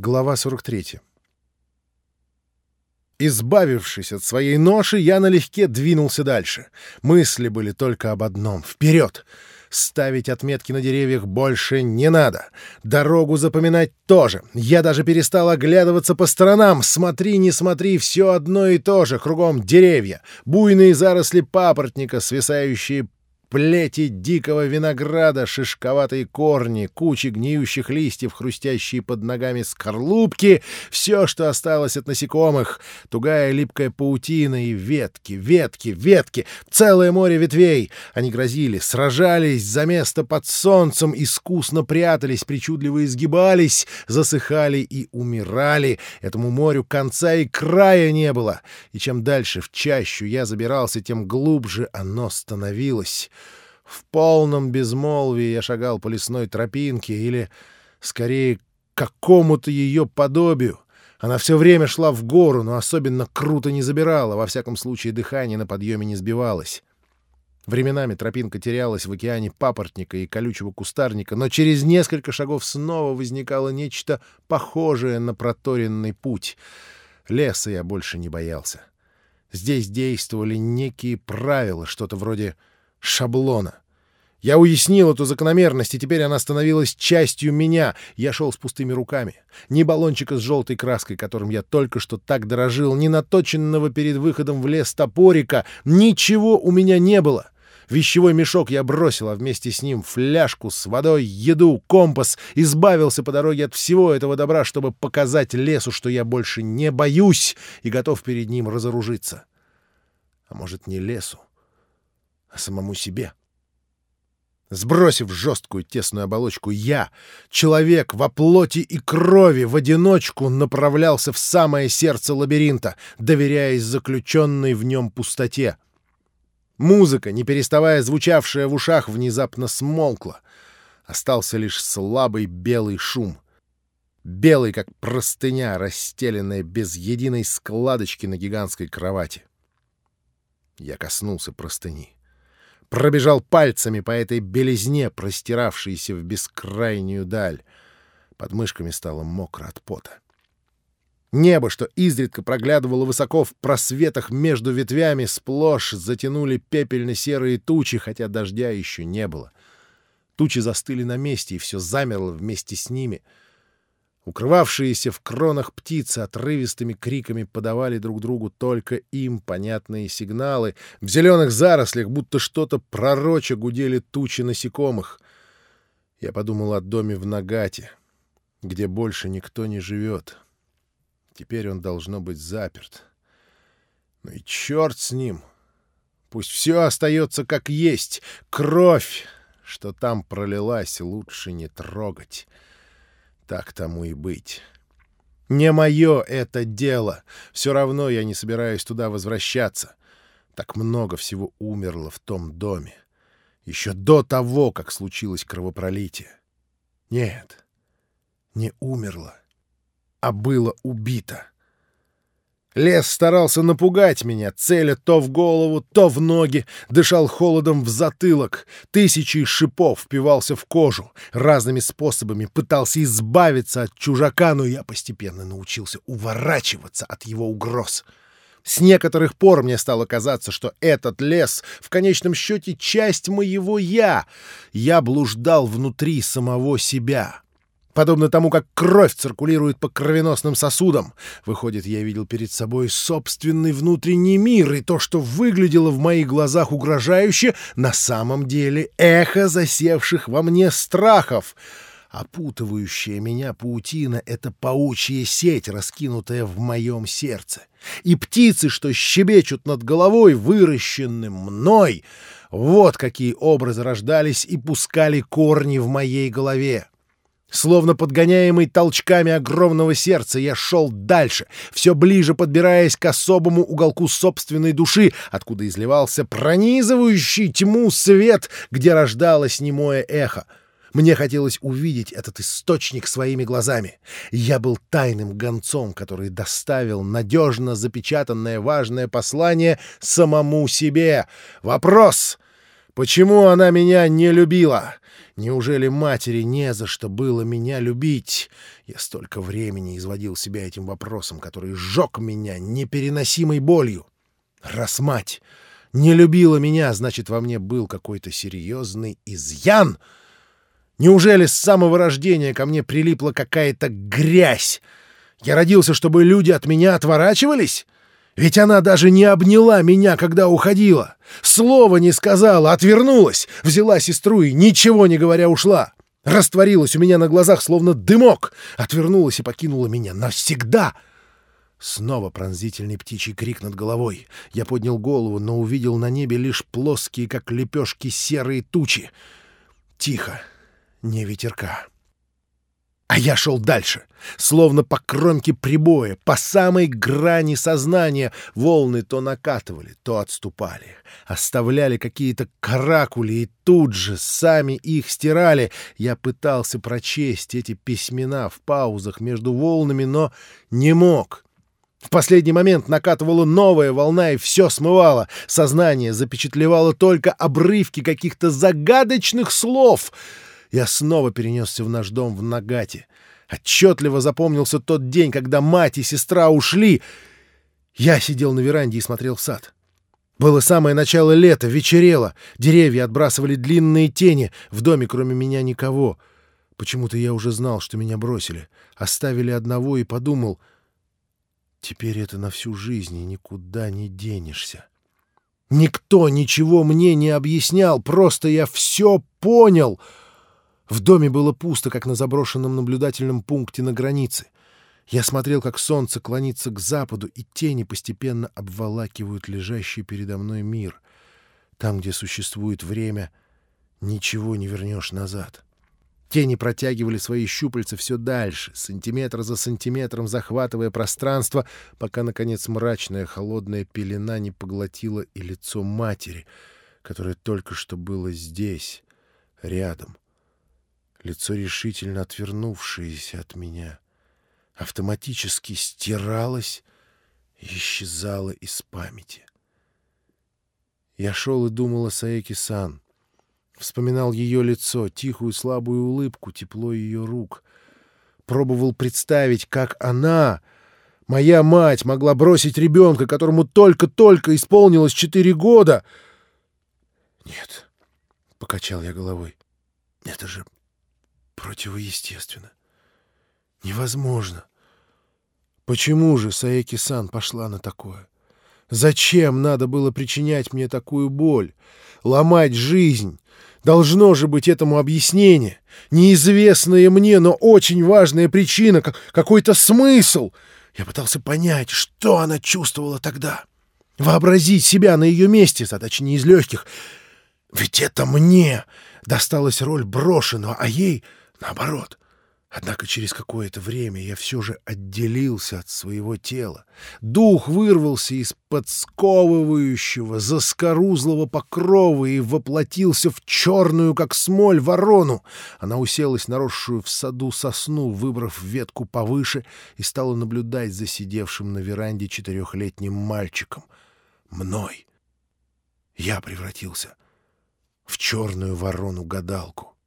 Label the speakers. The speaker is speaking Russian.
Speaker 1: Глава 43. Избавившись от своей ноши, я налегке двинулся дальше. Мысли были только об одном — вперед! Ставить отметки на деревьях больше не надо. Дорогу запоминать тоже. Я даже перестал оглядываться по сторонам. Смотри, не смотри, все одно и то же. Кругом деревья, буйные заросли папоротника, свисающие плети дикого винограда, шишковатые корни, кучи гниющих листьев, хрустящие под ногами скорлупки, все, что осталось от насекомых, тугая липкая паутина и ветки, ветки, ветки, целое море ветвей. Они грозили, сражались за место под солнцем, искусно прятались, причудливо изгибались, засыхали и умирали. Этому морю конца и края не было. И чем дальше в чащу я забирался, тем глубже оно становилось. В полном безмолвии я шагал по лесной тропинке или, скорее, какому-то ее подобию. Она все время шла в гору, но особенно круто не забирала, во всяком случае дыхание на подъеме не сбивалось. Временами тропинка терялась в океане папоротника и колючего кустарника, но через несколько шагов снова возникало нечто похожее на проторенный путь. Леса я больше не боялся. Здесь действовали некие правила, что-то вроде шаблона. Я уяснил эту закономерность, и теперь она становилась частью меня. Я шел с пустыми руками. Ни баллончика с желтой краской, которым я только что так дорожил, ни наточенного перед выходом в лес топорика. Ничего у меня не было. Вещевой мешок я бросил, а вместе с ним фляжку с водой, еду, компас. Избавился по дороге от всего этого добра, чтобы показать лесу, что я больше не боюсь и готов перед ним разоружиться. А может, не лесу, а самому себе. Сбросив жесткую тесную оболочку, я, человек во плоти и крови, в одиночку направлялся в самое сердце лабиринта, доверяясь заключенной в нем пустоте. Музыка, не переставая звучавшая в ушах, внезапно смолкла. Остался лишь слабый белый шум. Белый, как простыня, расстеленная без единой складочки на гигантской кровати. Я коснулся простыни пробежал пальцами по этой белизне, простиравшейся в бескрайнюю даль. Под мышками стало мокро от пота. Небо, что изредка проглядывало высоко в просветах между ветвями, сплошь затянули пепельно-серые тучи, хотя дождя еще не было. Тучи застыли на месте, и все замерло вместе с ними — Укрывавшиеся в кронах птицы отрывистыми криками подавали друг другу только им понятные сигналы. В зеленых зарослях будто что-то пророче гудели тучи насекомых. Я подумал о доме в Нагате, где больше никто не живет. Теперь он должно быть заперт. Ну и черт с ним! Пусть все остается как есть. Кровь, что там пролилась, лучше не трогать. Так тому и быть. Не мое это дело. Все равно я не собираюсь туда возвращаться. Так много всего умерло в том доме. Еще до того, как случилось кровопролитие. Нет, не умерло, а было убито. Лес старался напугать меня, целя то в голову, то в ноги, дышал холодом в затылок, тысячи шипов впивался в кожу, разными способами пытался избавиться от чужака, но я постепенно научился уворачиваться от его угроз. С некоторых пор мне стало казаться, что этот лес в конечном счете часть моего «я». Я блуждал внутри самого себя подобно тому, как кровь циркулирует по кровеносным сосудам. Выходит, я видел перед собой собственный внутренний мир, и то, что выглядело в моих глазах угрожающе, на самом деле эхо засевших во мне страхов. Опутывающая меня паутина — это паучья сеть, раскинутая в моем сердце. И птицы, что щебечут над головой, выращенным мной — вот какие образы рождались и пускали корни в моей голове. Словно подгоняемый толчками огромного сердца, я шел дальше, все ближе подбираясь к особому уголку собственной души, откуда изливался пронизывающий тьму свет, где рождалось немое эхо. Мне хотелось увидеть этот источник своими глазами. Я был тайным гонцом, который доставил надежно запечатанное важное послание самому себе. Вопрос Почему она меня не любила? Неужели матери не за что было меня любить? Я столько времени изводил себя этим вопросом, который сжег меня непереносимой болью. Раз мать не любила меня, значит, во мне был какой-то серьезный изъян. Неужели с самого рождения ко мне прилипла какая-то грязь? Я родился, чтобы люди от меня отворачивались? Ведь она даже не обняла меня, когда уходила. Слова не сказала, отвернулась, взяла сестру и, ничего не говоря, ушла. Растворилась у меня на глазах, словно дымок. Отвернулась и покинула меня навсегда. Снова пронзительный птичий крик над головой. Я поднял голову, но увидел на небе лишь плоские, как лепешки, серые тучи. Тихо, не ветерка. А я шел дальше, словно по кромке прибоя, по самой грани сознания. Волны то накатывали, то отступали, оставляли какие-то каракули и тут же сами их стирали. Я пытался прочесть эти письмена в паузах между волнами, но не мог. В последний момент накатывала новая волна и все смывало. Сознание запечатлевало только обрывки каких-то загадочных слов — я снова перенесся в наш дом в Нагате. Отчетливо запомнился тот день, когда мать и сестра ушли. Я сидел на веранде и смотрел в сад. Было самое начало лета, вечерело, деревья отбрасывали длинные тени, в доме кроме меня никого. Почему-то я уже знал, что меня бросили, оставили одного и подумал, теперь это на всю жизнь и никуда не денешься. Никто ничего мне не объяснял, просто я все понял — в доме было пусто, как на заброшенном наблюдательном пункте на границе. Я смотрел, как солнце клонится к западу, и тени постепенно обволакивают лежащий передо мной мир. Там, где существует время, ничего не вернешь назад. Тени протягивали свои щупальца все дальше, сантиметр за сантиметром захватывая пространство, пока, наконец, мрачная холодная пелена не поглотила и лицо матери, которое только что было здесь, рядом — лицо решительно отвернувшееся от меня, автоматически стиралось и исчезало из памяти. Я шел и думал о Саеки-сан. Вспоминал ее лицо, тихую слабую улыбку, тепло ее рук. Пробовал представить, как она, моя мать, могла бросить ребенка, которому только-только исполнилось четыре года. «Нет», — покачал я головой, — «это же Противоестественно. Невозможно. Почему же Саеки-сан пошла на такое? Зачем надо было причинять мне такую боль? Ломать жизнь? Должно же быть этому объяснение. Неизвестная мне, но очень важная причина, какой-то смысл. Я пытался понять, что она чувствовала тогда. Вообразить себя на ее месте — задача не из легких. Ведь это мне досталась роль брошенного, а ей Наоборот. Однако через какое-то время я все же отделился от своего тела. Дух вырвался из подсковывающего, заскорузлого покрова и воплотился в черную, как смоль, ворону. Она уселась на росшую в саду сосну, выбрав ветку повыше, и стала наблюдать за сидевшим на веранде четырехлетним мальчиком. Мной. Я превратился в черную ворону-гадалку.